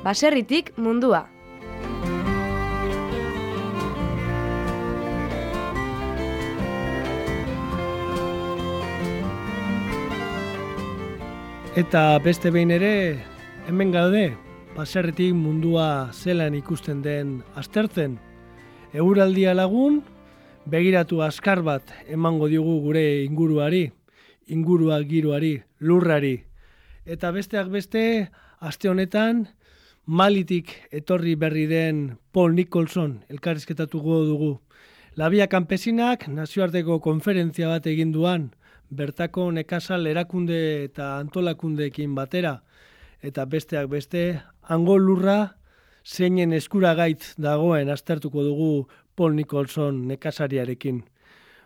Baserritik mundua. Eta beste behin ere, hemen gaude, baserritik mundua zelan ikusten den aztertzen. Euraldia lagun, begiratu askar bat emango diogu gure inguruari, ingurua giroari, lurrari. Eta besteak beste, aste honetan, malitik etorri berri den Paul Nicholson elkarrizketatuko dugu. Labia kanpesinak nazioarteko konferentzia bat egin duan, bertako nekazal erakunde eta antolakundeekin batera, eta besteak beste, hango lurra zeinen eskura gaitz dagoen aztertuko dugu Paul Nicholson nekazariarekin.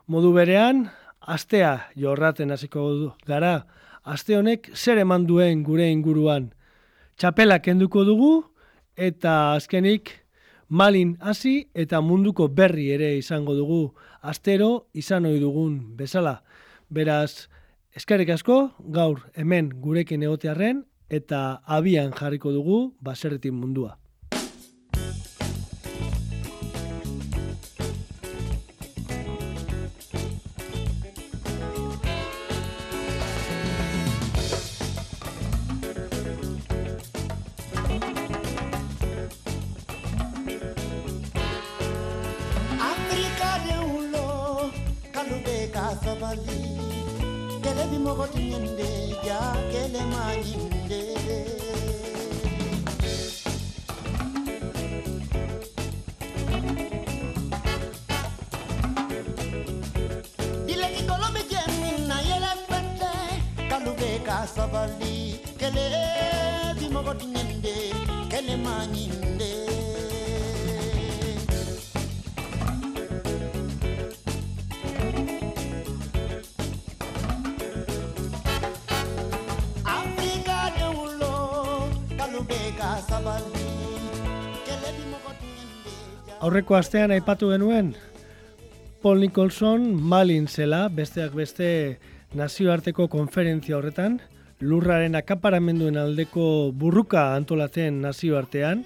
Modu berean, astea jorraten hasiko gara, aste honek zer eman duen gure inguruan. Txapela kenduko dugu, eta azkenik, malin hasi eta munduko berri ere izango dugu, astero izan ohi dugun bezala. Beraz, eskerrik asko, gaur hemen gurekin egotearren eta abian jarriko dugu baserretin mundua. sabali kele bi mogo tinyende ja kele manyinde. Dile na yele pete kalube ka kele bi mogo tinyende kele manyinde. Aurreko astean aipatu genuen Paul Nicholson Malin zela, besteak beste nazioarteko konferentzia horretan, lurraren akaparamenduen aldeko burruka antolatzen nazioartean,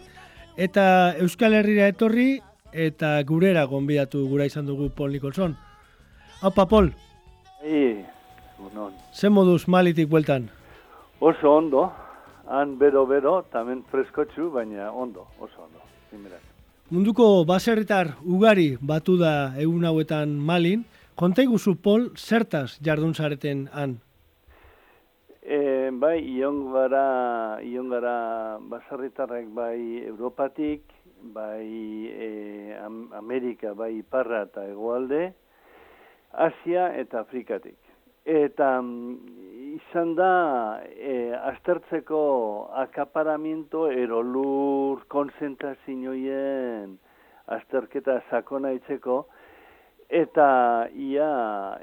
eta Euskal Herrira etorri eta gurera gonbidatu gura izan dugu Paul Nicholson. Haupa, Paul, Ei, unon. zen moduz malitik bueltan? Oso ondo, han bero-bero, tamen freskotxu, baina ondo, oso ondo. Zimerak. Munduko baserritar ugari batu da egun hauetan malin, konta iguzu, Paul, zertaz jardun zareten han? E, bai, ion gara, ion gara basarritarrek bai Europatik, bai e, Am- Amerika, bai Iparra eta Egoalde, Asia eta Afrikatik. Eta mm, izan da e, aztertzeko akaparamiento erolur konzentrazioen azterketa sakona itzeko, eta ia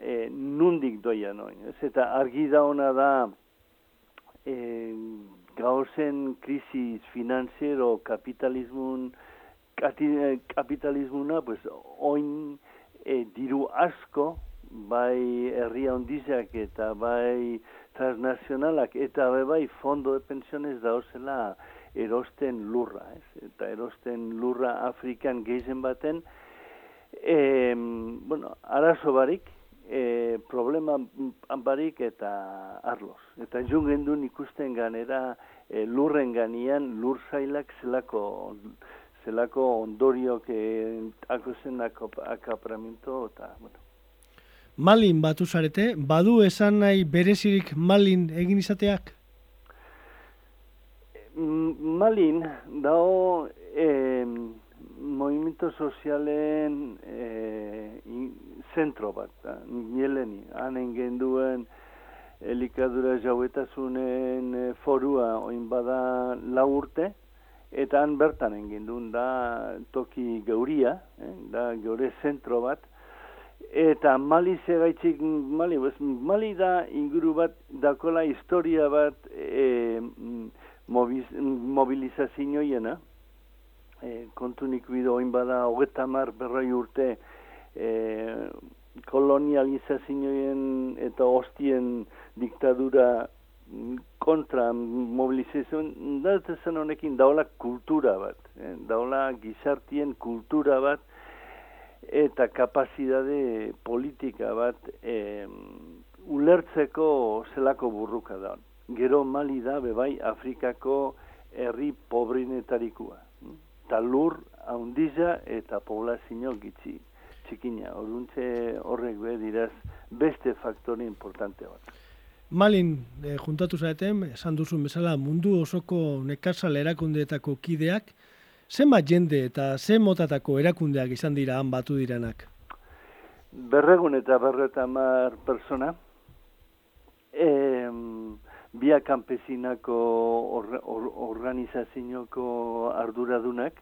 e, nundik doia noin. Ez? Eta argi dauna da e, gauzen krisis finanziero kapitalismun kapitalismuna pues oin e, diru asko bai herria ondizak eta bai transnazionalak eta bai, fondo de pensiones dauzela erosten lurra, ez? Eta erosten lurra Afrikan geizen baten e, bueno, arazo barik, e, problema barik eta arloz. Eta jungen duen ikusten ganera e, lurren ganian lur zailak zelako, zelako ondoriok e, akozen akapramiento eta, bueno, Malin batu zarete, badu esan nahi berezirik malin egin izateak? Malin dao eh, movimiento sozialen eh, zentro bat, nieleni, hanen genduen elikadura jauetasunen eh, forua oin bada lau urte, eta han bertan egin da toki geuria, eh, da geure zentro bat, eta Mali zegaitzik, Mali, bez, Mali da inguru bat, dakola historia bat e, mobiz, mobilizazioiena, e, kontunik bido oin bada hogeta mar berroi urte e, kolonializazioen eta hostien diktadura kontra mobilizazioen, da zen honekin daola kultura bat, eh? daola gizartien kultura bat, eta kapazidade politika bat eh, ulertzeko zelako burruka da. Gero mali da bebai Afrikako herri pobrinetarikua. Ta lur haundiza eta poblazio gitzi txikina. Oruntze horrek be diraz beste faktore importante bat. Malin, eh, juntatu zaeten, esan duzun bezala mundu osoko nekazal erakundeetako kideak, zenbat jende eta zen motatako erakundeak izan dira han batu diranak? Berregun eta berreta mar persona, em, bia kanpezinako or, or, organizazioko arduradunak,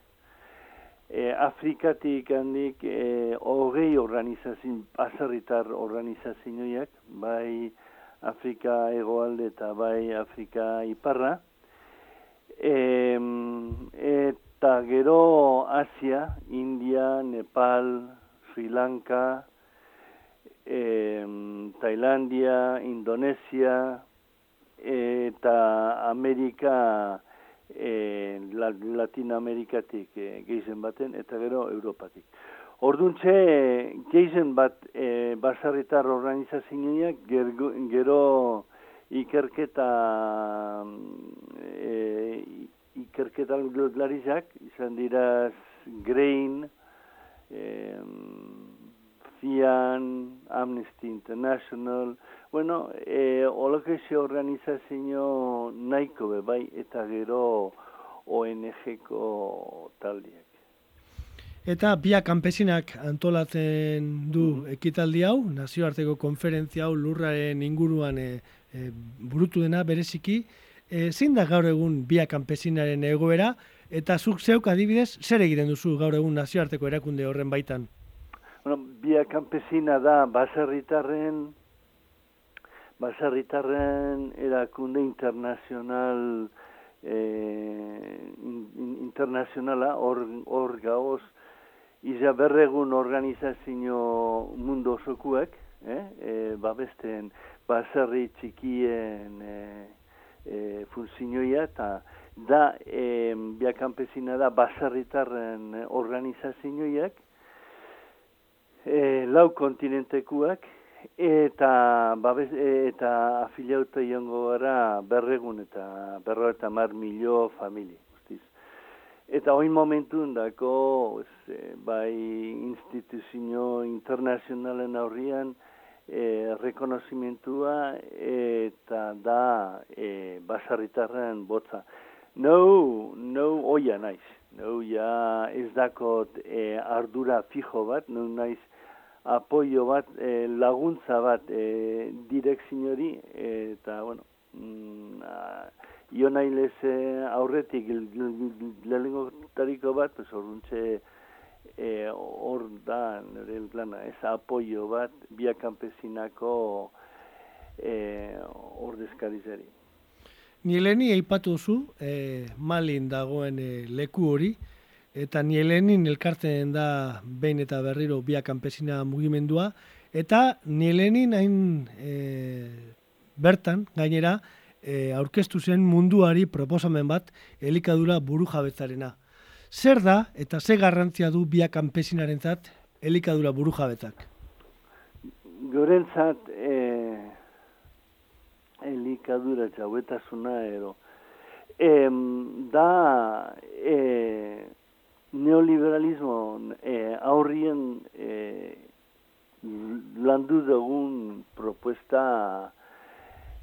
e, Afrikatik handik e, hogei organizazio, azerritar organizazioiak, bai Afrika egoalde eta bai Afrika iparra, e, eta gero Asia, India, Nepal, Sri Lanka, e, Tailandia, Indonesia, eta Amerika, e, Latinoamerikatik e, geizen baten, eta gero Europatik. Orduntxe, geizen bat e, basarritar organizazioak gero, ikerketa e, ikerketa larizak, izan diraz Grain, e, FIAN, Amnesty International, bueno, e, olakese organizazio nahiko be, bai, eta gero ONG-ko taldiak. Eta bia kanpesinak antolatzen du Mhm. ekitaldi hau, nazioarteko konferentzia hau lurraren inguruan e, e, burutu dena bereziki, e, zein da gaur egun bia kanpesinaren egoera, eta zuk zeuk adibidez, zer egiten duzu gaur egun nazioarteko erakunde horren baitan? Bueno, bia campesina da baserritarren baserritarren erakunde internazional eh, in- in- internazionala hor hor gaoz iza berregun organizazio mundu osokuek, eh, eh, babesten baserri txikien eh, eh, funzioia eta da eh, bia campesina da baserritarren organizazioiak e, lau kontinentekuak eta babes, eta afiliauta iongo gara berregun eta berro eta mar milio familie. Guztiz. Eta oin momentun dako eh, bai instituzio internazionalen aurrian e, rekonozimentua eta da e, basarritarren botza. No, no oia naiz. No, ja ez dakot e, ardura fijo bat, no naiz apoio bat, e, laguntza bat e, direkzinori, eta, bueno, mm, a, io nahi lez e, aurretik lehenengo tariko bat, pues orduntxe e, hor da nire plana, ez apoio bat, bia kanpesinako e, ordezkarizari. Nieleni aipatu zu, e, Malin dagoen e, leku hori, eta Nielenin elkartzen da behin eta berriro bia kanpesina mugimendua, eta Nielenin hain e, bertan, gainera, e, aurkeztu zen munduari proposamen bat elikadura buru jabetzarena. Zer da eta ze garrantzia du bia kanpesinarentzat elikadura buru jabetzak? Gorentzat, e, elikadura txauetasuna ero. Em, da e, neoliberalismo e, aurrien e, landu dugun propuesta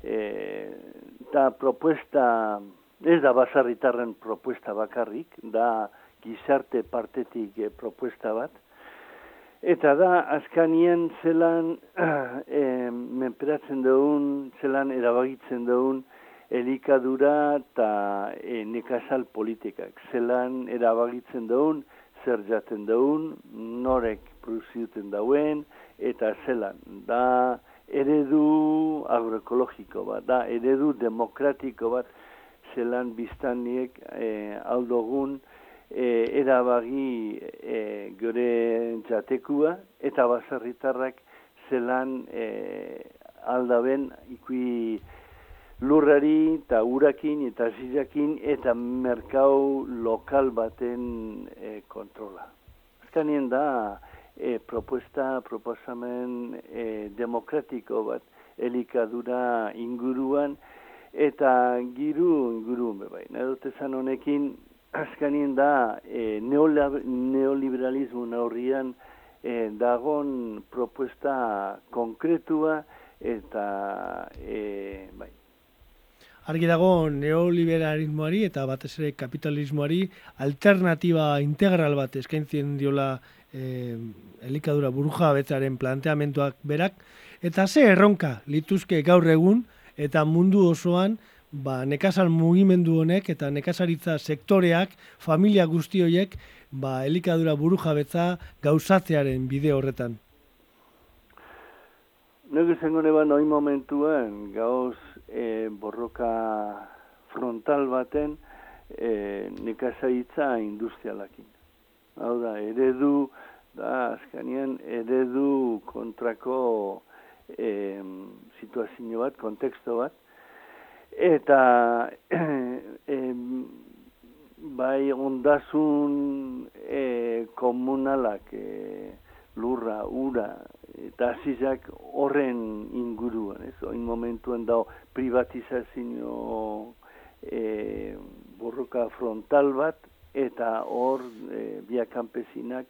e, da propuesta ez da basarritarren propuesta bakarrik, da gizarte partetik e, propuesta bat, Eta da, azkanien zelan e, menperatzen dugun, zelan erabagitzen dugun elikadura eta e, nekazal politikak. Zelan erabagitzen dugun, zer jaten dugun, norek produziuten dauen, eta zelan. Da, eredu agroekologiko bat, da, eredu demokratiko bat, zelan biztaniek e, aldogun, e, erabagi e, gure jatekua eta baserritarrak zelan e, aldaben ikui lurrari eta urakin eta zizakin eta merkau lokal baten e, kontrola. Azkanien da e, propuesta, proposamen e, demokratiko bat elikadura inguruan eta giru inguruan bebai. Zan honekin azkanien da e, neoliberalismo naurrian e, dagon propuesta konkretua eta e, bai, argi dago neoliberalismoari eta batez ere kapitalismoari alternatiba integral bat eskaintzen diola eh, elikadura buruja betzaren planteamentuak berak, eta ze erronka lituzke gaur egun eta mundu osoan ba, nekazal mugimendu honek eta nekazaritza sektoreak, familia guzti horiek, ba, elikadura buruja betza gauzatzearen bide horretan. Nego izango neba noi momentuen gauz e, borroka frontal baten e, nekazaitza industrialakin. Hau da, eredu, da, azkanien, eredu kontrako e, situazio bat, konteksto bat, eta e, bai ondasun e, komunalak e, lurra, ura, eta azizak horren inguruan, ez? Oin momentuen dao privatizazio e, borroka frontal bat, eta hor e, biakampesinak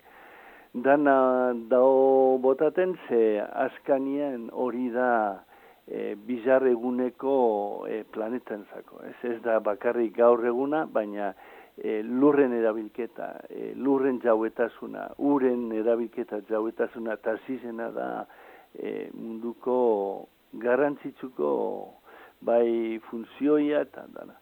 dana dao botaten, ze askanien hori da e, bizar eguneko e, planetan. Ez, ez da bakarrik gaur eguna, baina e, lurren erabilketa, e, lurren jauetasuna, uren erabilketa jauetasuna, eta zizena da e, munduko garrantzitsuko bai funtzioia eta dana.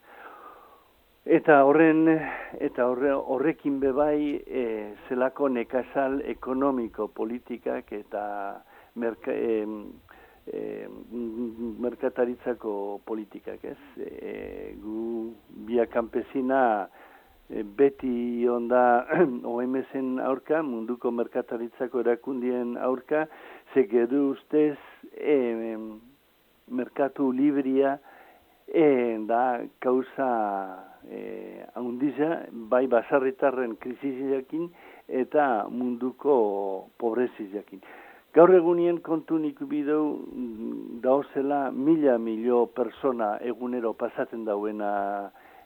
Eta horren eta horre, horrekin be bai e, zelako nekazal ekonomiko politikak eta merka, e, e, merkataritzako politikak, ez? E, gu bia campesina e, beti onda OMSen aurka, munduko merkataritzako erakundien aurka, ze geru ustez e, merkatu libria e, da kauza e, haundiza, bai basarritarren krisiziakin eta munduko pobrezizakin. Gaur egunien kontu nik bideu dauzela mila milio persona egunero pasatzen dauena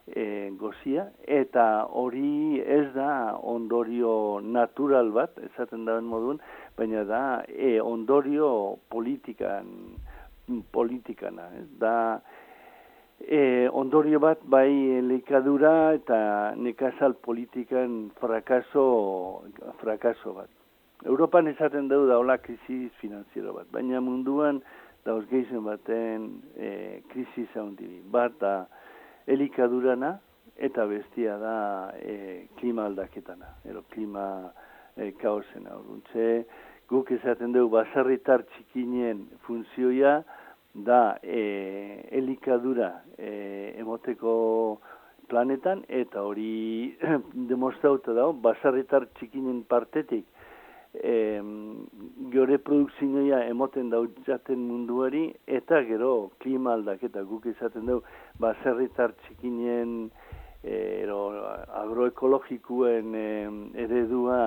e, gozia, eta hori ez da ondorio natural bat, esaten dauen modun, baina da e, ondorio politikan, politikana, ez da e, ondorio bat bai likadura eta nekazal politikan frakaso, frakaso bat. Europan esaten dugu da hola krisis finanziero bat, baina munduan dauz geizen baten e, krisis haundi bat da elikadurana eta bestia da e, klima aldaketana, ero klima e, kaosena. Orduntze, guk esaten dugu basarritar txikinen funtzioia da e, elikadura e, emoteko planetan eta hori demostrauta dago basarritar txikinen partetik e, gure produkzioa emoten dautzaten munduari eta gero klima aldaketa guk izaten dugu baserritar txikinen e, agroekologikuen e, eredua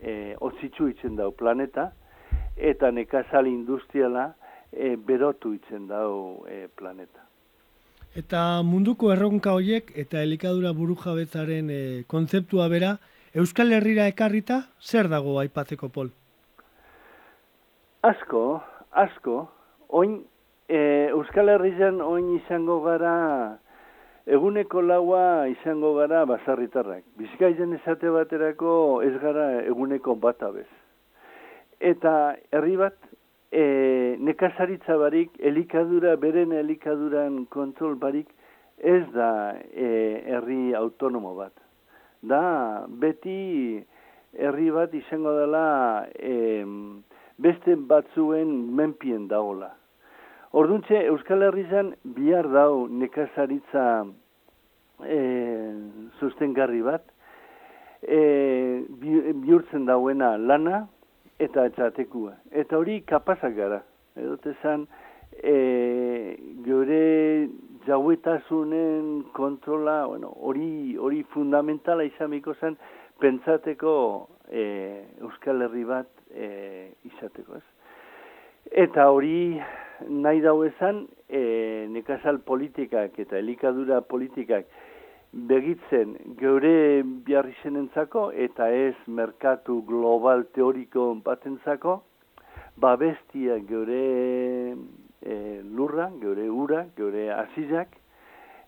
e, otzitsu itzen dau planeta eta nekazal industriala e, berotu itzen dau e, planeta. Eta munduko erronka horiek eta elikadura burujabetzaren e, kontzeptua bera, Euskal Herrira ekarrita, zer dago aipatzeko pol? Asko, asko, oin, e, Euskal Herrian oin izango gara, eguneko laua izango gara basarritarrak. Bizkaizen esate baterako ez gara eguneko bat abez. Eta herri bat, e, nekazaritza barik, elikadura, beren elikaduran kontrol barik, ez da e, herri autonomo bat da beti herri bat izango dela e, beste batzuen menpien dagola. Orduntze, Euskal Herrizan bihar dau nekazaritza e, sustengarri bat, e, bihurtzen dauena lana eta etzatekua. Eta hori kapazak gara. Edote zan, e, gure jauetasunen kontrola, bueno, hori hori fundamentala izamiko zen, pentsateko e, Euskal Herri bat e, izateko, ez? Eta hori nahi dau esan, e, nekazal politikak eta elikadura politikak begitzen geure biharri zenentzako eta ez merkatu global teoriko batentzako, babestia geure e, lurra, geure ura, geure azizak,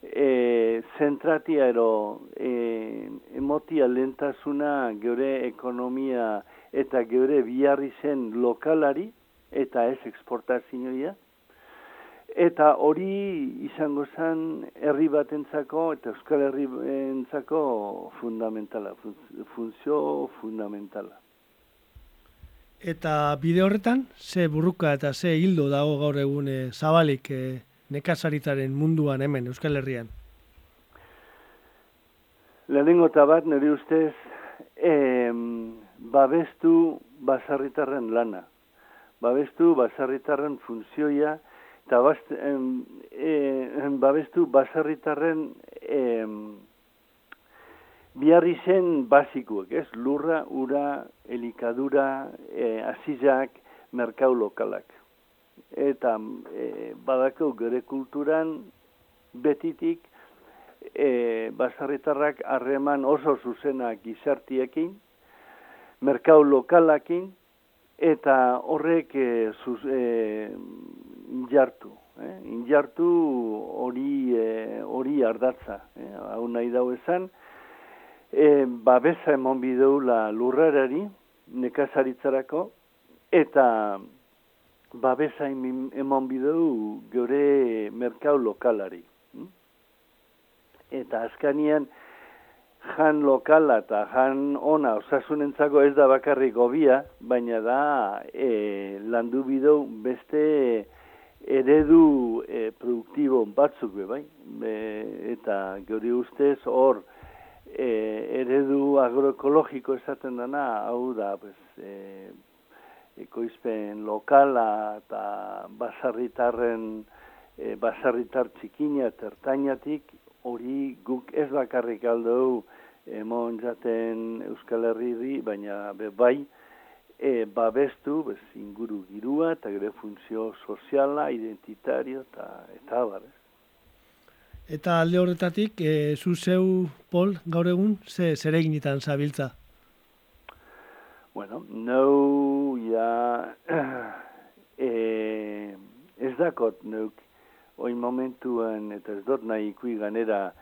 e, zentratia ero e, emotia lentasuna geure ekonomia eta geure biharri zen lokalari, eta ez eksportazioia. Eta hori izango zen herri batentzako eta euskal herri entzako fundamentala, funzio fundamentala. Eta bide horretan, ze burruka eta ze hildo dago gaur egun e, zabalik e, nekazaritaren munduan hemen Euskal Herrian? Lehenengo eta bat, nire ustez, em, babestu basarritarren lana babestu basarritarren funtzioia eta bast, em, em, babestu basarritarren em, biharri zen basikuak, ez? Lurra, ura, elikadura, e, azizak, merkau lokalak. Eta e, badako gure kulturan betitik e, basarritarrak harreman oso zuzenak gizartiekin, merkau lokalakin, eta horrek e, zuz, e, injartu, eh? injartu hori e, hori ardatza, eh? hau nahi dau esan, e, babesa emon bideu la lurrarari, nekazaritzarako, eta babesa emon bideu gure merkau lokalari. Hm? Eta azkanian, jan lokala eta jan ona osasunentzako ez da bakarrik gobia, baina da e, landu bideu beste eredu e, produktibo batzuk be, bai? Be, eta gori ustez hor e, eredu agroekologiko esaten dana, hau da, pues, e, ekoizpen lokala eta basarritarren e, basarritar txikina tertainatik hori guk ez bakarrik aldou emon jaten Euskal Herri baina be, bai e, babestu bez, inguru girua eta gure funtzio soziala, identitario eta eta bar. Eta alde horretatik, e, zu zeu, Pol, gaur egun, ze zere zabiltza? Bueno, no, ja, e, ez dakot, neuk, oin momentuen, eta ez dut nahi ikui ganera,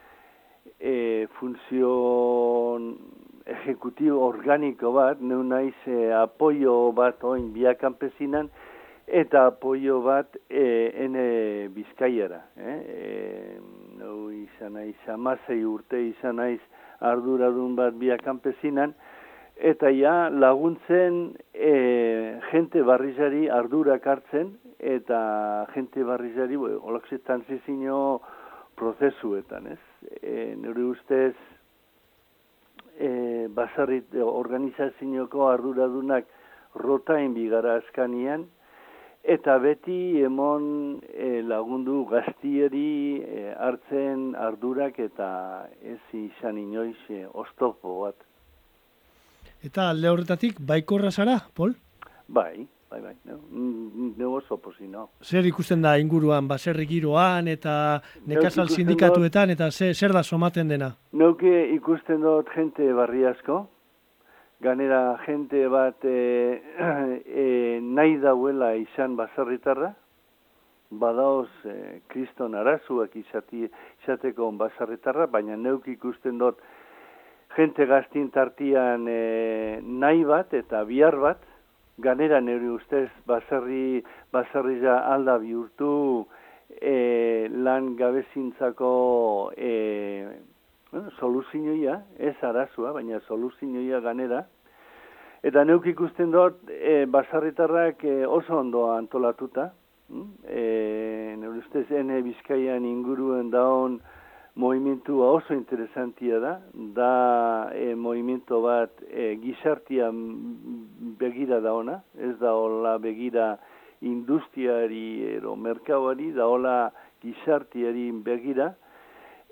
e, funzio ejecutibo organiko bat, neu naiz e, apoio bat oin biakanpezinan, eta apoio bat e, ene bizkaiara. Eh? E, neu izan naiz amazei urte izan naiz arduradun bat biakanpezinan, eta ja laguntzen e, jente barrizari ardurak hartzen, eta jente barrizari, olaksetan zizino prozesuetan, ez? e, nire ustez e, basarrit organizazioko arduradunak rotain bigara askanian, eta beti emon e, lagundu gaztieri e, hartzen ardurak eta ez izan inoiz e, oztopo bat. Eta alde horretatik, baikorra zara, Pol? Bai, bai, bai, ne, ne oso posino. Zer ikusten da inguruan, baserri giroan eta nekazal sindikatuetan eta ze, zer da somaten dena? Neuke ikusten dut jente barri asko, ganera jente bat e, e, nahi dauela izan baserritarra, badaoz e, kriston arazuak izati, izateko baserritarra, baina neuk ikusten dut jente gaztin tartian e, nahi bat eta bihar bat, ganera nire ustez baserri baserri ja alda bihurtu e, lan gabezintzako e, soluzioia, ez arazua, baina soluzioia ganera. Eta neuk ikusten dut, e, basarritarrak e, oso ondo antolatuta. Mm? E, nire ustez, ene bizkaian inguruen daun, movimentua oso interesantia da, da e, movimento bat e, gizartia begira da ona, ez da hola begira industriari ero merkauari, da hola gizartiari begira,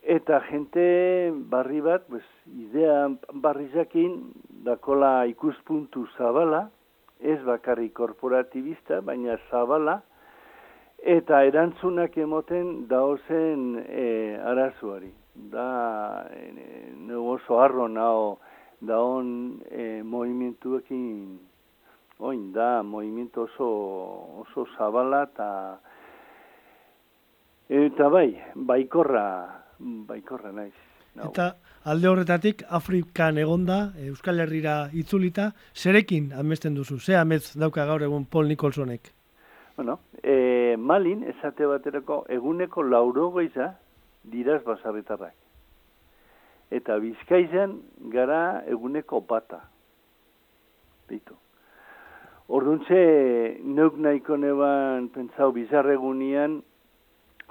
eta jente barri bat, pues, idea barrizakin, dakola ikuspuntu zabala, ez bakarri korporatibista, baina zabala, eta erantzunak emoten daozen e, arazuari. Da, e, oso arro nao, daon e, movimentuekin, oin, da, movimiento oso, oso zabala, eta Eta bai, baikorra, baikorra naiz. Nau. Eta alde horretatik Afrikan egonda, Euskal Herrira itzulita, zerekin amesten duzu? Ze amez dauka gaur egun Paul Nicholsonek? Bueno, e, Malin, esate baterako, eguneko lauro goiza diraz basarritarrak. Eta bizkaizan gara eguneko bata. Beitu. Orduntze, neuk nahiko neban pentsau bizarregunian,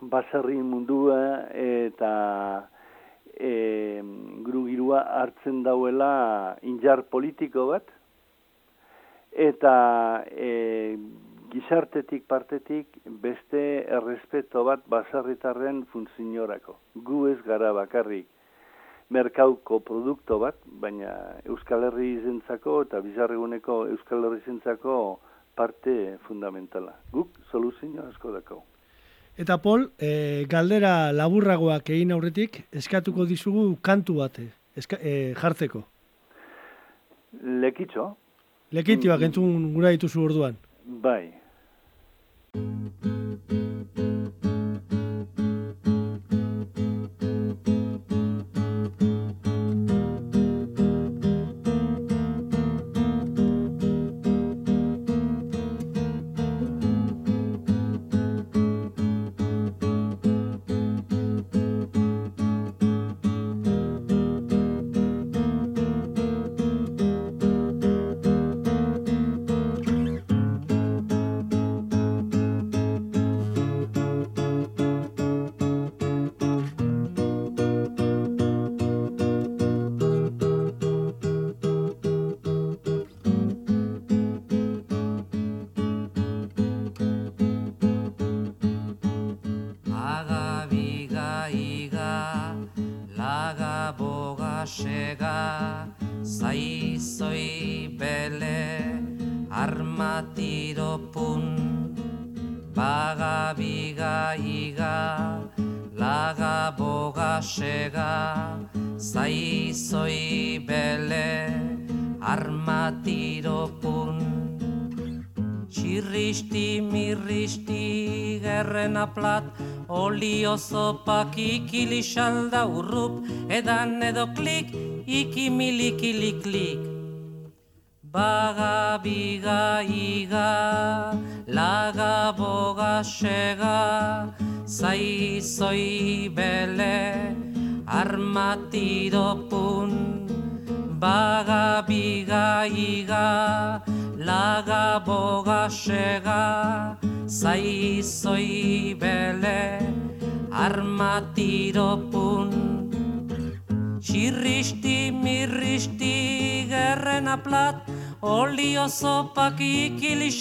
baserri mundua eta e, grugirua hartzen dauela injar politiko bat eta e, gizartetik partetik beste errespeto bat baserritarren funtzionorako. Gu ez gara bakarrik merkauko produkto bat, baina Euskal Herri izentzako eta bizarreguneko Euskal Herri izentzako parte fundamentala. Guk soluzio asko dako. Eta Pol, e, galdera laburragoak egin aurretik, eskatuko dizugu kantu bate, eska, e, jartzeko. Lekitxo. Lekitioak entzun gura dituzu orduan. Bai. Sega, zaizoi bele, armatiro pun. Txirristi, mirristi, gerrena plat, olio zopak ikili xalda urrup, edan edo klik, iki milikili klik. Baga biga iga, laga boga sega, zaizoi bele, armatido pun. Baga biga iga, laga boga sega, zaizoi bele, armatiro pun. Txirristi, mirristi, gerrena plat, olio zopak ikili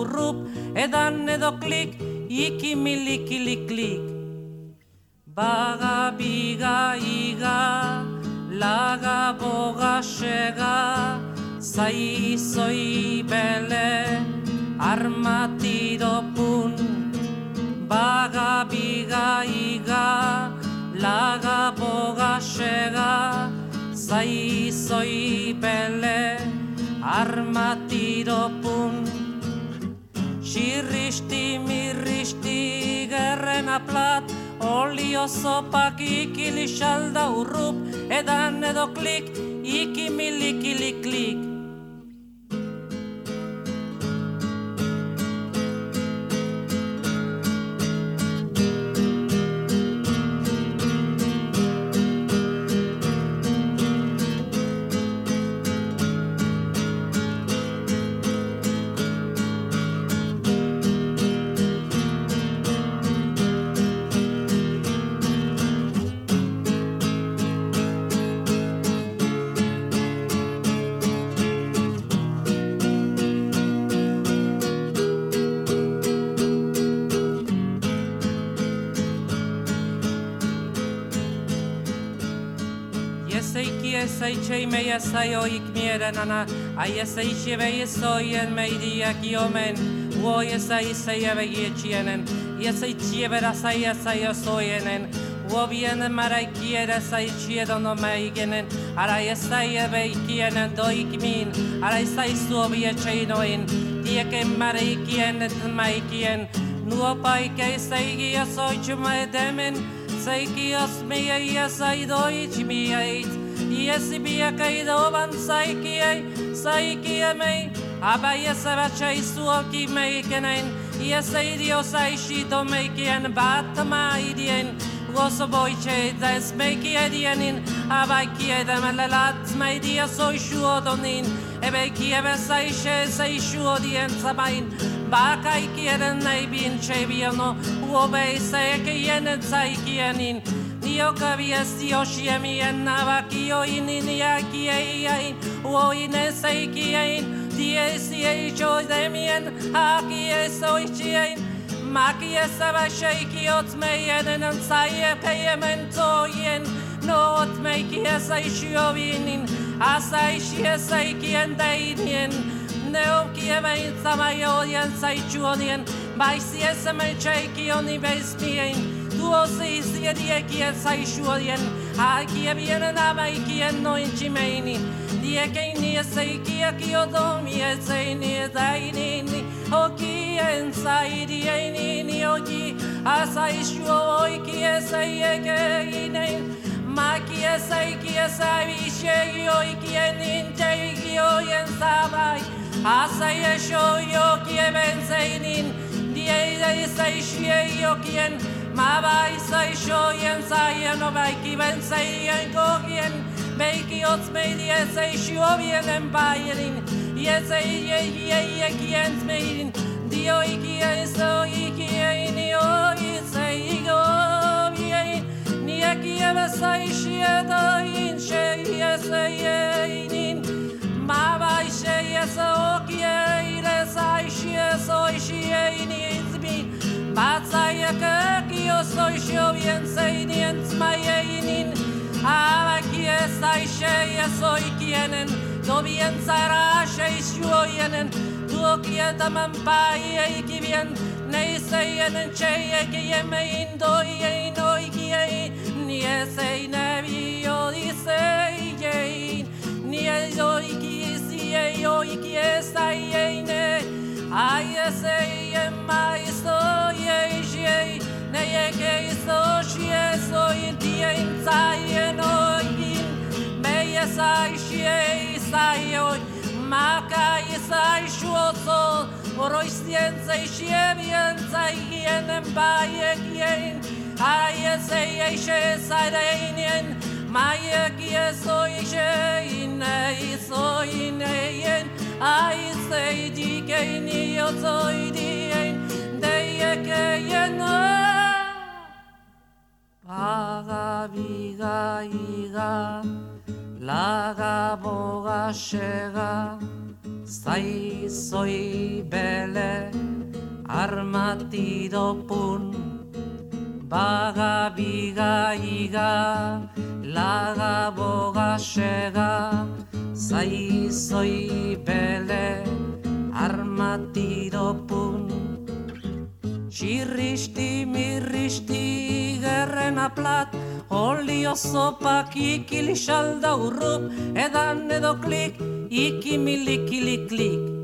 urrup, edan edo klik, iki milikili klik. Baga biga iga, laga boga sega, zaizoi bele, armatido pun. Baga biga iga, laga boga sega, zaizoi bele, armatido pun. Xirristi, mirristi, gerrena plat, olio zopak ikili xalda urrup, edan edo klik, iki milikili klik. Ieseiki esaitxei mei esai oik mieren ana Ai esaitxe bei esoien meidiak iomen Uo esai sei ebe gietxienen Iesaitxe bera sai esai osoienen Uo bienen marai kiere sai chiedo no meigenen Ara esai ebe ikienen doik min Ara esai suo bietxei noin Tieken marai kienen maikien Nuo paikei seigi esoitxe maedemen Seiki os mia ia saidoi chimiait Iesi bia kaido van saiki ai Saiki e mei Abai esa bacha isuo ki mei kenen. Iesa idio sai shito mei kien Bata ma idien Goso boi che des mei ki edienin Abai ki edem lelat mei dia soi shuo donin. Ebe ki ebe sai she sai shuo dien sabain. Bakai kieren nei bin chebiano Sai kienin Dio kavies dio shiemi en navakio inin yaki ein Uoine sei kien Die si ei joy demien Aki esoi chien Maki esava sheiki ot meien en sai peyemen toyen No ot meiki esai shiovinin Asai shi esai kien dainien Neo kievein samajojen saitsuonien Baisi esame cheiki oni beismien Tuo siis diekien saisuonien Akievien namaikien noin chimeini Diekeini eseikia kiodomi eseini edainini Okien saidienini oki Asaisuo oiki eseiekeinen Maki eseiki esaivishe oikienin teikiojen savai. Asai esho jokien benseinin, diei shie jokien, ma vai sai shoyen saien o vaiki benseien kokien, meiki ots meidi sai shio vienen baierin, yes ei ye ye ye kien meidin, dio iki so iki ni o sai go vie, ni aki eve sai shie da in she yes ei nin, Ma vai shei es okie ire sai shi es oi shi ei ni izbi Ma tsai ke ki o soi shi o bien sei ni ents mai ei nin. Ava ki es ai shei es oi kienen Do bien sara shei shi o yenen Tu o ki eta man pai ei ki bien Nei sei enen chei e ki yeme indo ei noi ki ei Ni es ei nevi o di sei ei Ni ei oi ki ei o iki esa ei ne ai ese ei mai so ei ei ne ei ke so shi so i di ei sai no i me esa shi ei sai o ma ka esa shu so oro istienza i shi bien sai en bai ei ai ese ei she sai dei nien Mai ki soy she nei soy neien ai sei di ke ni yo soy di ein de ke yen Paga biga iga laga boga shega sai soy bele armatido pun Baga biga iga laga boga shega Zai bele armatido pun. Txirristi mirristi gerrena plat Olio zopak ikili salda urrup Edan edo klik ikimilikili klik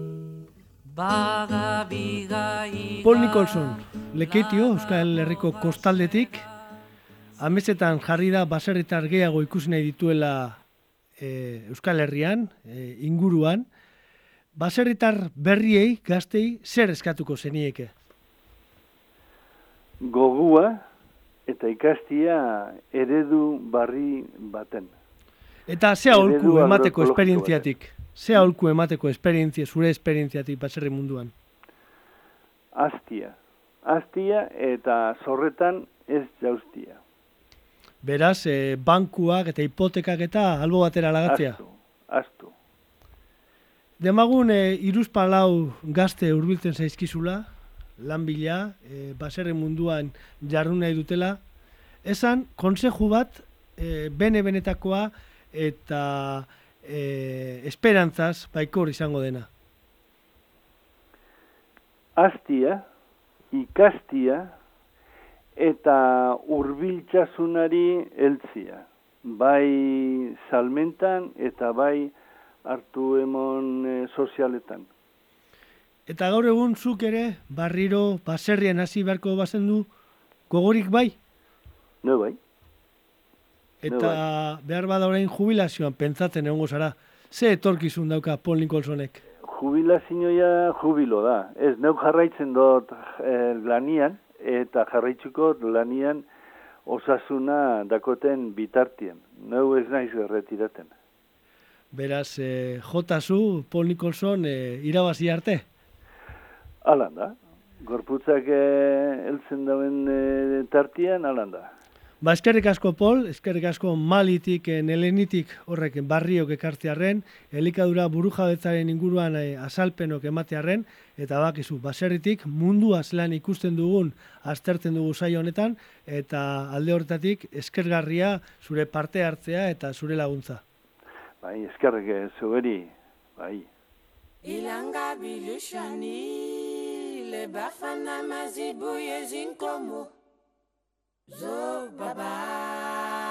Paul Nicholson, lekeitio Euskal Herriko kostaldetik, amezetan jarri da baserritar gehiago ikusi nahi dituela e, Euskal Herrian, e, inguruan, baserritar berriei, gaztei, zer eskatuko zenieke? Gogua eta ikastia eredu barri baten. Eta ze aholku emateko esperientziatik? Ze aholku emateko esperientzia, zure esperientziatik baserri munduan? Aztia. Aztia eta zorretan ez jaustia. Beraz, e, bankuak eta hipotekak eta albo batera lagatzea. Aztu, aztu. Demagun e, iruzpalau gazte hurbiltzen zaizkizula, lan bila, e, baserri munduan jarrun nahi dutela, esan, konseju bat, e, bene-benetakoa, eta e, esperantzaz baikor izango dena. Aztia, ikastia, eta hurbiltasunari heltzia. Bai salmentan eta bai hartu emon e, sozialetan. Eta gaur egun zuk ere, barriro, baserrian hasi beharko bazen du, gogorik bai? No bai, Eta behar bada orain jubilazioan pentsatzen egongo zara. Ze etorkizun dauka Paul Nicholsonek? jubilazioa jubilo da. Ez, neuk jarraitzen dut eh, lanian, eta jarraitzuko lanian osasuna dakoten bitartien. Neu ez naiz erretiraten. Beraz, eh, jotazu Paul Nicholson eh, irabazi arte? Alan da. Gorputzak eh, heltzen dauen eh, tartian, alan da. Ba, eskerrik asko Paul, eskerrik asko malitik, eh, nelenitik horrek barriok ekartzearren, elikadura burujabetzaren inguruan eh, azalpenok ematearren, eta bakizu, baserritik mundua zelan ikusten dugun aztertzen dugu saio honetan, eta alde horretatik eskergarria zure parte hartzea eta zure laguntza. Bai, eskerrik eh, zueri, bai. ilanga bilishani le bafana mazibu yezinkomo zo baba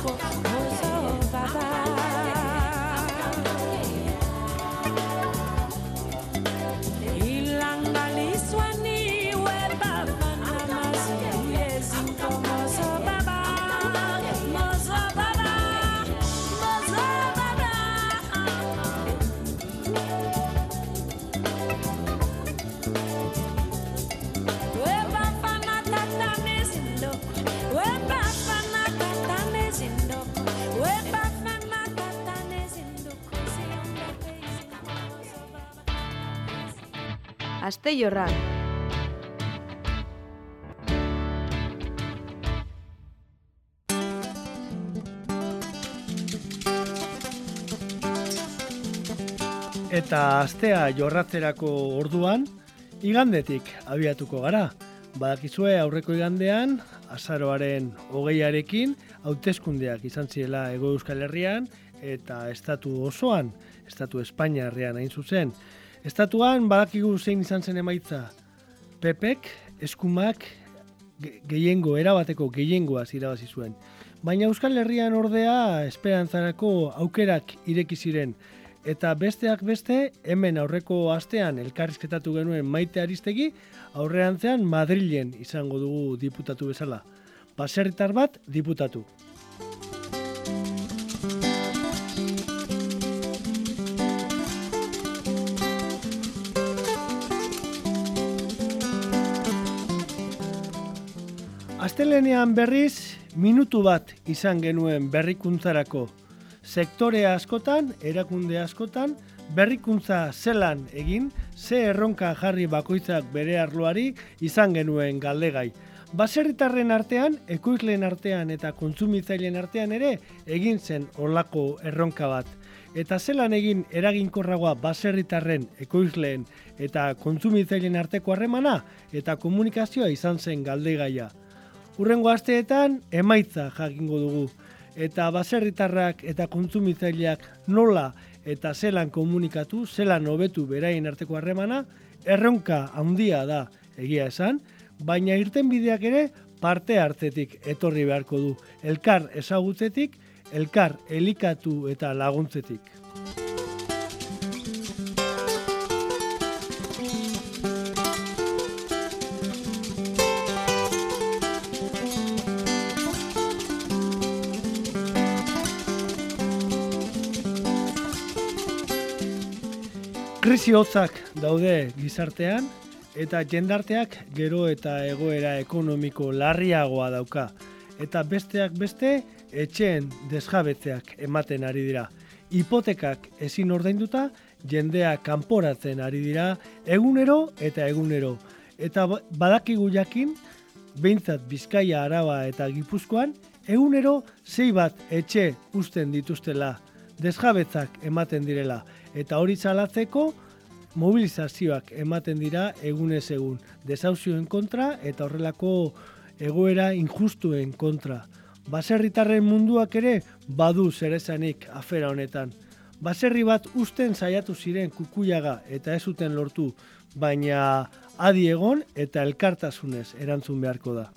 beautiful voice. Aste jorra. Eta astea jorratzerako orduan, igandetik abiatuko gara. Badakizue aurreko igandean, azaroaren hogeiarekin, hauteskundeak izan zirela Ego Euskal Herrian, eta estatu osoan, estatu Espainiarrean hain zuzen. Estatuan badakigu zein izan zen emaitza. Pepek, eskumak, ge- gehiengo, erabateko gehiengoaz irabazi zuen. Baina Euskal Herrian ordea esperantzarako aukerak ireki ziren. Eta besteak beste, hemen aurreko astean elkarrizketatu genuen maite aristegi, aurreantzean Madrilen izango dugu diputatu bezala. Baserritar bat diputatu. Astelenean berriz, minutu bat izan genuen berrikuntzarako. Sektore askotan, erakunde askotan, berrikuntza zelan egin, ze erronka jarri bakoitzak bere arloari izan genuen galdegai. Baserritarren artean, ekoizleen artean eta kontsumitzaileen artean ere egin zen olako erronka bat. Eta zelan egin eraginkorragoa baserritarren, ekoizleen eta kontsumitzaileen arteko harremana eta komunikazioa izan zen galdegaia. Urrengo asteetan emaitza jakingo dugu eta baserritarrak eta kontsumitzaileak nola eta zelan komunikatu, zelan hobetu beraien arteko harremana, erronka handia da egia esan, baina irtenbideak ere parte hartzetik etorri beharko du, elkar ezagutzetik, elkar elikatu eta laguntzetik. Krisi hotzak daude gizartean eta jendarteak gero eta egoera ekonomiko larriagoa dauka. Eta besteak beste etxeen desjabetzeak ematen ari dira. Hipotekak ezin ordainduta jendea kanporatzen ari dira egunero eta egunero. Eta ba- badakigu jakin, behintzat Bizkaia, Araba eta Gipuzkoan, egunero zei bat etxe uzten dituztela, desjabetzak ematen direla. Eta hori salatzeko mobilizazioak ematen dira egunez egun. Desauzioen kontra eta horrelako egoera injustuen kontra. Baserritarren munduak ere badu zerezanik afera honetan. Baserri bat usten saiatu ziren kukuiaga eta ez zuten lortu, baina adi egon eta elkartasunez erantzun beharko da.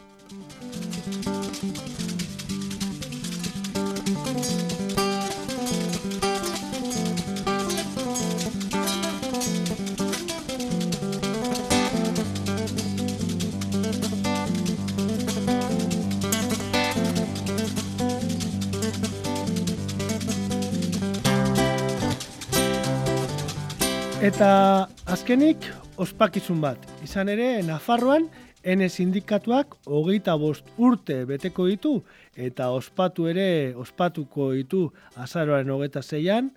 Eta azkenik ospakizun bat. Izan ere, Nafarroan, N sindikatuak hogeita bost urte beteko ditu eta ospatu ere ospatuko ditu azaroaren hogeita zeian,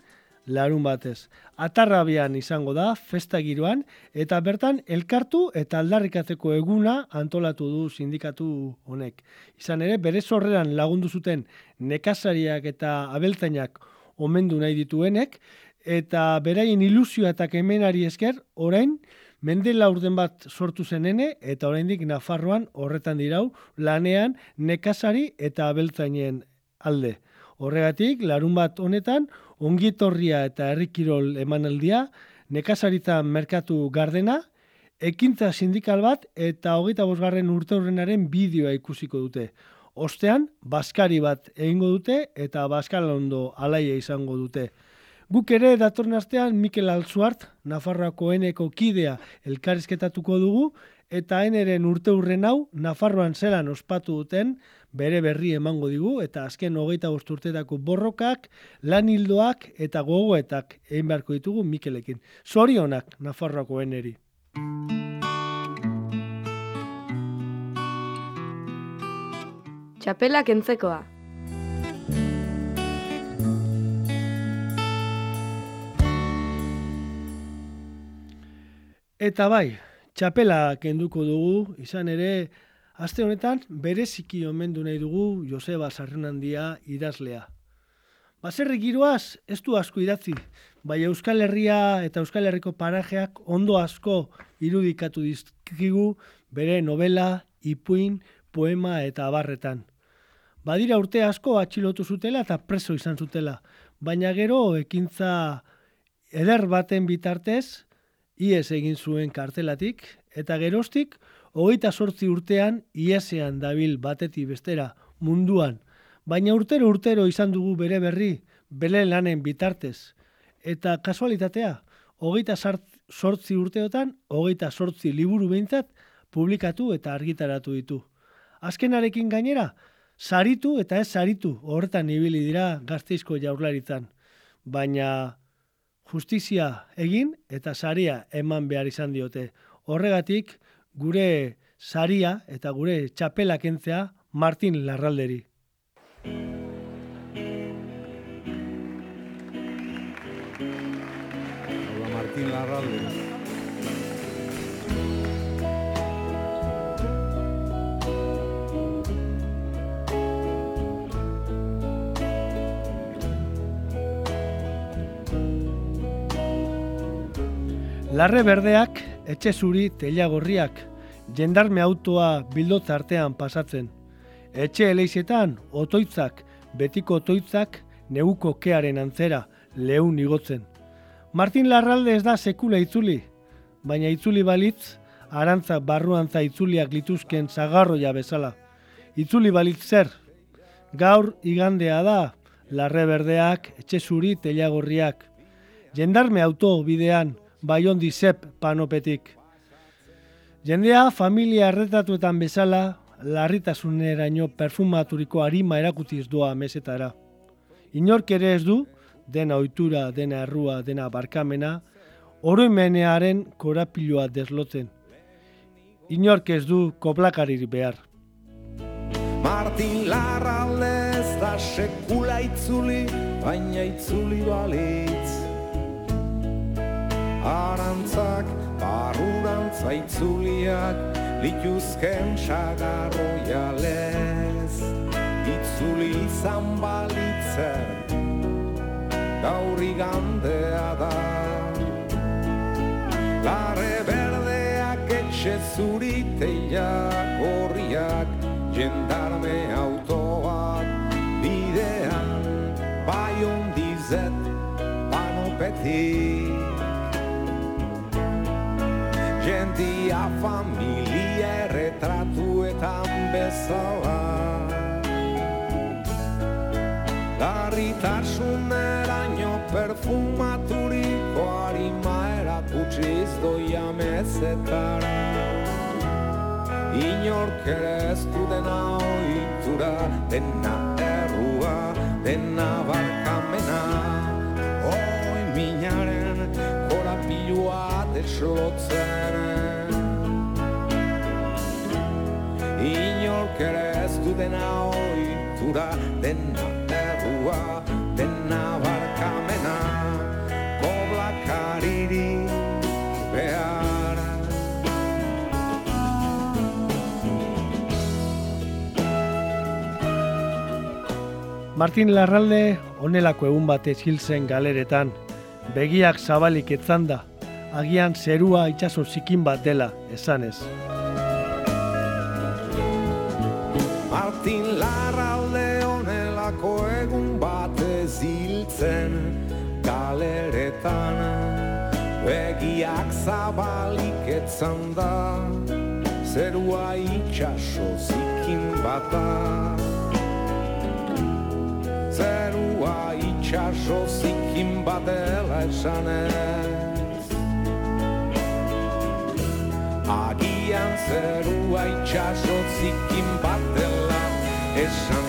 larun batez. Atarrabian izango da, festa giroan, eta bertan elkartu eta aldarrikatzeko eguna antolatu du sindikatu honek. Izan ere, bere sorreran lagundu zuten nekazariak eta abeltzainak omendu nahi dituenek, eta beraien ilusioa eta kemenari esker, orain, mende laurden bat sortu zenene, eta oraindik Nafarroan horretan dirau, lanean nekazari eta abeltzainen alde. Horregatik, larun bat honetan, ongitorria eta herrikirol emanaldia, nekazaritza merkatu gardena, ekintza sindikal bat eta hogeita bosgarren urteurrenaren bideoa ikusiko dute. Ostean, baskari bat egingo dute eta baskalondo alaia izango dute. Guk ere datorren astean Mikel Altzuart, Nafarroako eneko kidea elkarrizketatuko dugu, eta eneren urte hurren hau, Nafarroan zelan ospatu duten, bere berri emango digu, eta azken hogeita bost urtetako borrokak, lan hildoak eta gogoetak egin beharko ditugu Mikelekin. Zorionak Nafarroako eneri. Txapela kentzekoa. Eta bai, txapela kenduko dugu, izan ere, aste honetan bereziki omendu nahi dugu Joseba Sarrenandia idazlea. Baserri giroaz, ez du asko idatzi, bai Euskal Herria eta Euskal Herriko parajeak ondo asko irudikatu dizkigu bere novela, ipuin, poema eta abarretan. Badira urte asko atxilotu zutela eta preso izan zutela, baina gero ekintza eder baten bitartez, ies egin zuen kartelatik, eta geroztik, hogeita sortzi urtean iesean dabil batetik bestera munduan, baina urtero urtero izan dugu bere berri, bere lanen bitartez. Eta kasualitatea, hogeita sortzi urteotan, hogeita sortzi liburu behintzat, publikatu eta argitaratu ditu. Azkenarekin gainera, saritu eta ez saritu horretan ibili dira gazteizko jaurlaritzan. Baina justizia egin eta saria eman behar izan diote. Horregatik, gure saria eta gure txapela kentzea Martin Larralderi. Larre berdeak, etxe zuri, teila gorriak, jendarme autoa bildotz artean pasatzen. Etxe eleizetan, otoitzak, betiko otoitzak, neguko kearen antzera, lehun igotzen. Martin Larralde ez da sekula itzuli, baina itzuli balitz, arantzak barruantza itzuliak lituzken zagarroia bezala. Itzuli balitz zer, gaur igandea da, larre berdeak, etxe zuri, teila gorriak. Jendarme auto bidean, baiondi zep panopetik. Jendea familia erretatuetan bezala, larritasuneraino perfumaturiko harima erakutiz doa mesetara. Inork ere ez du, dena ohitura, dena errua, dena barkamena, oroimenearen korapiloa deslotzen. Inork ez du koplakarir behar. Martin Larralde ez da sekula itzuli, baina itzuli balitz. Arantzak, barrurantza itzuliak, lituzken sagarroialez. Itzuli izan balitzen, gaur igandea da. Larre berdeak etxe zuriteiak horriak, jendarme autoak bidean, bai ondizet panopetik. Bezala Larritasuneraino perfumaturiko harima erakutsiz doia mezetara. Inork ere ez du dena oitura, dena errua, dena barkamena. Oi minaren korapilua deslotzen Inork ere ez du dena oitura, dena errua, dena barkamena Koblakaririk behar Martin Larralde onelako egun batez hil galeretan, begiak zabalik etzanda, agian zerua itsaso zikin bat dela, esanez. Martin Larralde onelako egun batez hiltzen galeretan. Begiak zabalik etzan da Zerua itxaso zikin bata. Zerua itxaso zikin batela esanez. Agian zerua itxaso zikin esanez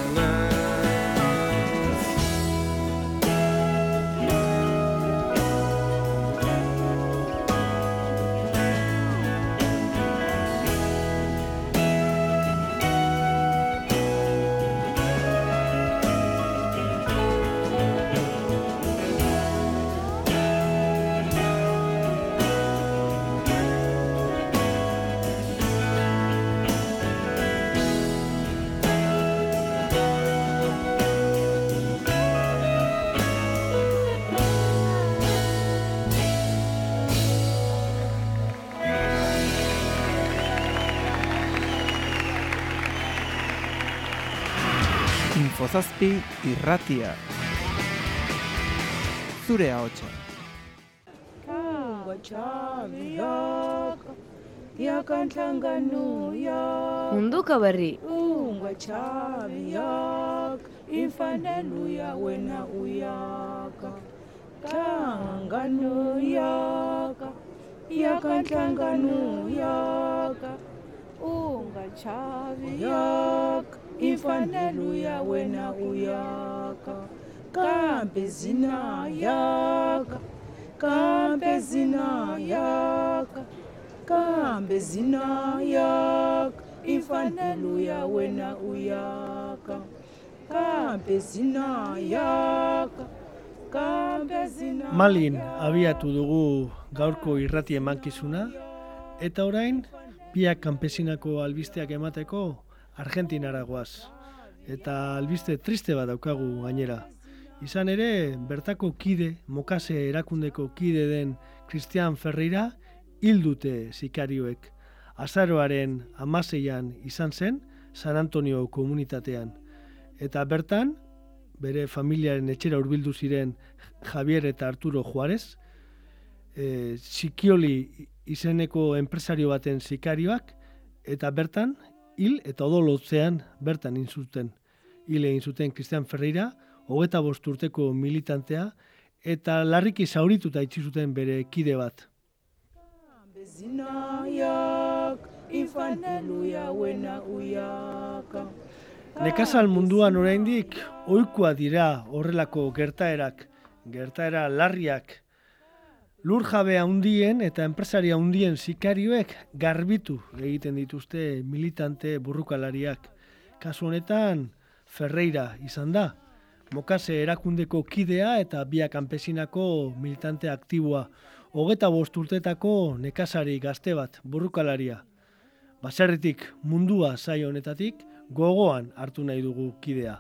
zazpi irratia. Zure ahotsa. Munduko berri. Ungo txabiak, infanen uia, uena uiaka. Tlangan uiaka, iakan tlangan uiaka. Ungo txabiak, yaka imfaneluya wena uyaka kambe zina yaka kambe zina yaka kambe zina yaka imfaneluya wena uyaka kambe zina yaka kambe zina Malin abiatu dugu gaurko irrati emankizuna, eta orain, biak kanpesinako albisteak emateko Argentinara goaz. Eta albiste triste bat daukagu gainera. Izan ere, bertako kide, mokase erakundeko kide den Cristian Ferreira, hil dute sikarioek. Azaroaren amaseian izan zen, San Antonio komunitatean. Eta bertan, bere familiaren etxera hurbildu ziren Javier eta Arturo Juarez, e, Sikioli izeneko enpresario baten sikarioak, eta bertan, hil eta odolotzean bertan inzuten. Hil egin zuten Cristian Ferreira, hogeta bost urteko militantea, eta larriki zaurituta itzi zuten bere kide bat. Nekazal munduan oraindik ohikoa dira horrelako gertaerak, gertaera larriak lur jabea hundien eta enpresaria hundien sikarioek garbitu egiten dituzte militante burrukalariak. Kasu honetan, Ferreira izan da, Mokase erakundeko kidea eta biak kanpesinako militante aktiboa, hogeta bost urtetako nekasari gazte bat, burrukalaria. Baserritik mundua zai honetatik gogoan hartu nahi dugu kidea.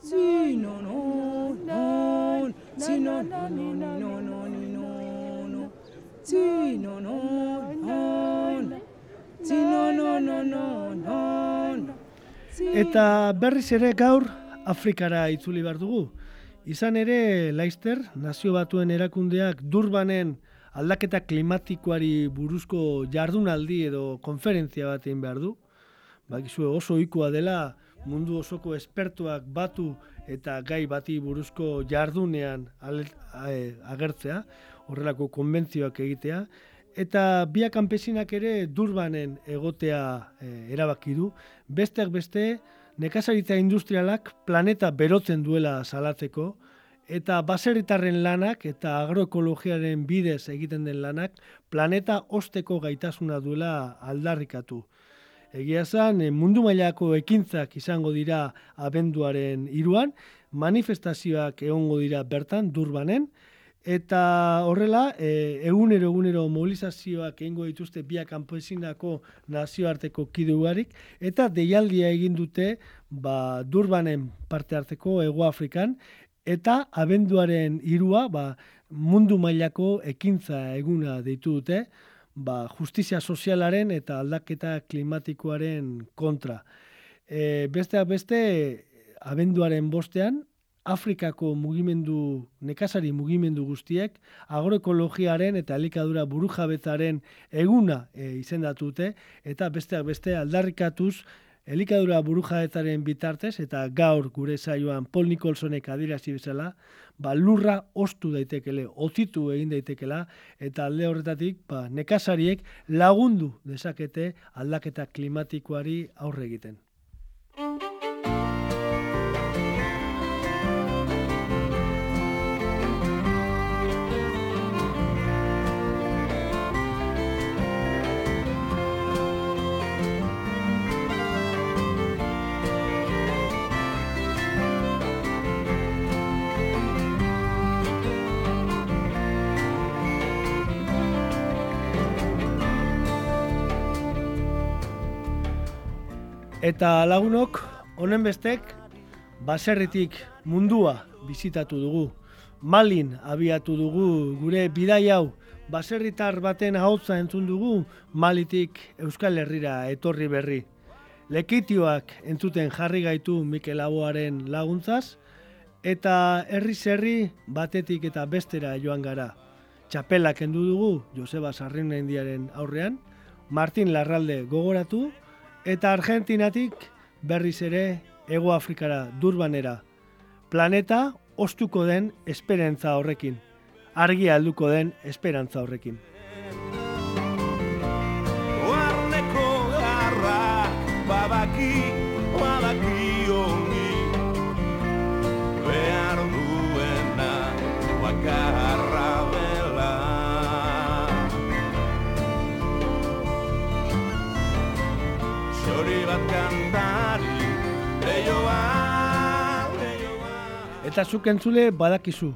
Zino, no, no, zino, no, no, no, no zino no no no no no no no Eta berriz ere gaur Afrikara itzuli behar dugu. Izan ere, Leister, nazio batuen erakundeak Durbanen aldaketa klimatikoari buruzko jardunaldi edo konferentzia bat egin behar du. Bakizue oso ohikoa dela mundu osoko espertuak batu eta gai bati buruzko jardunean a- agertzea, horrelako konbentzioak egitea, eta biak kanpesinak ere Durbanen egotea e, erabaki du. Besteak beste, nekazaritza industrialak planeta berotzen duela salatzeko, eta baserritarren lanak eta agroekologiaren bidez egiten den lanak planeta osteko gaitasuna duela aldarrikatu. Egia esan, eh, mundu mailako ekintzak izango dira abenduaren iruan, manifestazioak egongo dira bertan, durbanen, eta horrela, e, egunero egunero mobilizazioak egingo dituzte biak kanpoesinako nazioarteko kide ugarik, eta deialdia egin dute ba, durbanen parte hartzeko Ego Afrikan, eta abenduaren irua ba, mundu mailako ekintza eguna deitu dute, ba, justizia sozialaren eta aldaketa klimatikoaren kontra. E, besteak beste, abenduaren bostean, Afrikako mugimendu, nekazari mugimendu guztiek, agroekologiaren eta elikadura burujabetzaren eguna e, izendatu dute, eta besteak beste aldarrikatuz, elikadura burujabetzaren bitartez, eta gaur gure saioan Paul Nicholsonek adirazi bezala, ba, lurra ostu daitekele, otitu egin daitekela, eta alde horretatik ba, nekazariek lagundu dezakete aldaketa klimatikoari aurre egiten. Eta lagunok, honen bestek, baserritik mundua bizitatu dugu. Malin abiatu dugu gure bidai hau, baserritar baten ahotza entzun dugu, Malitik Euskal Herrira etorri berri. Lekitioak entzuten jarri gaitu Mikel Aboaren laguntzaz, eta herri herri batetik eta bestera joan gara. Txapelak kendu dugu Joseba Sarrina Indiaren aurrean, Martin Larralde gogoratu, eta Argentinatik berriz ere Ego Afrikara durbanera. Planeta ostuko den esperantza horrekin. Argi alduko den esperantza horrekin. Oarneko garra badaki, bat kantari, leioa, leioa Eta zuk entzule badakizu,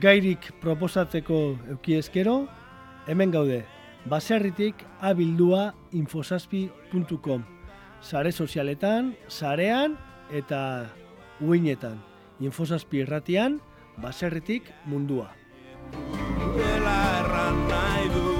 gairik proposatzeko eukiezkero, hemen gaude, baserritik abildua infosaspi.com Sare sozialetan, sarean eta uinetan. Infosaspi irratian, baserritik mundua. dela erran nahi du